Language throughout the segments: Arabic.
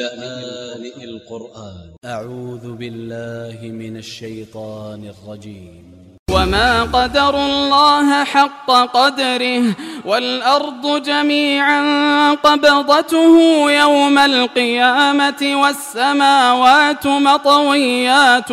لآن القرآن. أ ع و ذ ب ا ل ل ه من ا ل ش ي ط ا ن ا ل ج ي م وما قدر الله حق قدره والأرض جميعا قبضته يوم القيامة والسماوات مطويات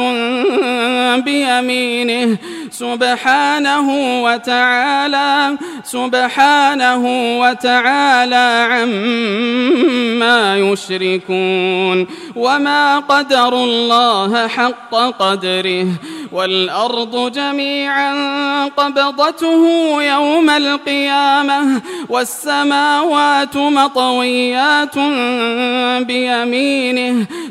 بيمينه. سبحانه وتعالى سبحانه وتعالى عما يشركون وما قدر الله حق قدره والأرض جميعا قبضته يوم القيامة والسماوات مطويات بيمينه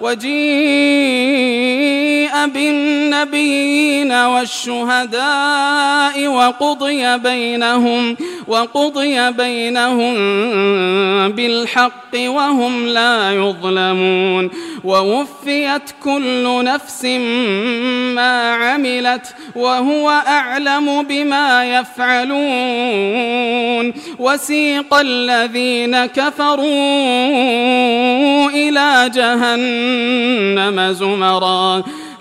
وجيء بالنبيين والشهداء وقضي بينهم وقضي بينهم بالحق وهم لا يظلمون. ووفيت كل نفس ما عملت وهو أعلم بما يفعلون وسيق الذين كفروا إلى جهنم زمرًا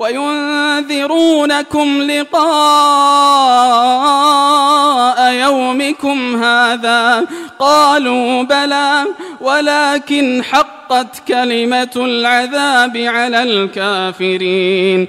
وينذرونكم لقاء يومكم هذا. قالوا بلى ولكن حقت كلمة العذاب على الكافرين.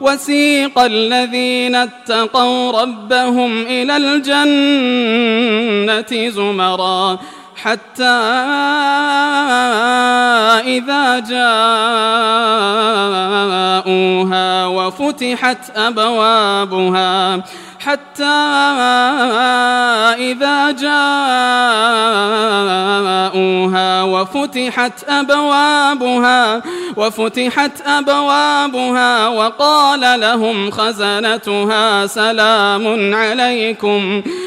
وسيق الذين اتقوا ربهم إلى الجنة زمرا. حتى إذا جاءوها وفتحت أبوابها حتى إذا جاءوها وفتحت أبوابها وفتحت أبوابها وقال لهم خزنتها سلام عليكم.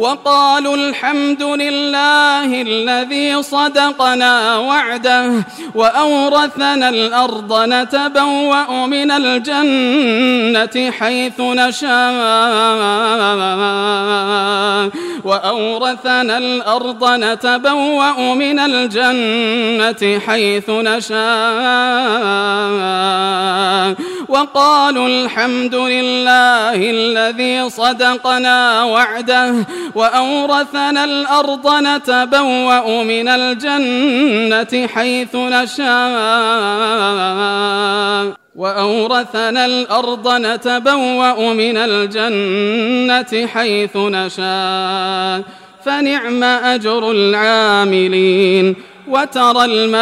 وقالوا الحمد لله الذي صدقنا وعده وأورثنا الأرض نتبوأ من الجنة حيث نشاء وأورثنا الأرض نتبوأ من الجنة حيث نشاء وقالوا الحمد لله الذي صدقنا وعده وأورثنا الأرض نتبوأ من الجنة حيث نشاء وأورثنا الأرض نتبوأ من الجنة حيث نشاء فنعم أجر العاملين. وترى الملائكة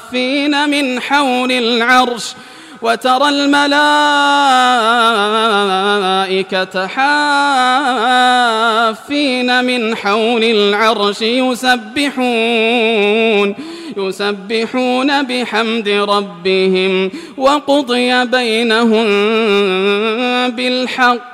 حافين من حول العرش. وترى الملائكة حافين من حول العرش يسبحون يسبحون بحمد ربهم وقضي بينهم بالحق.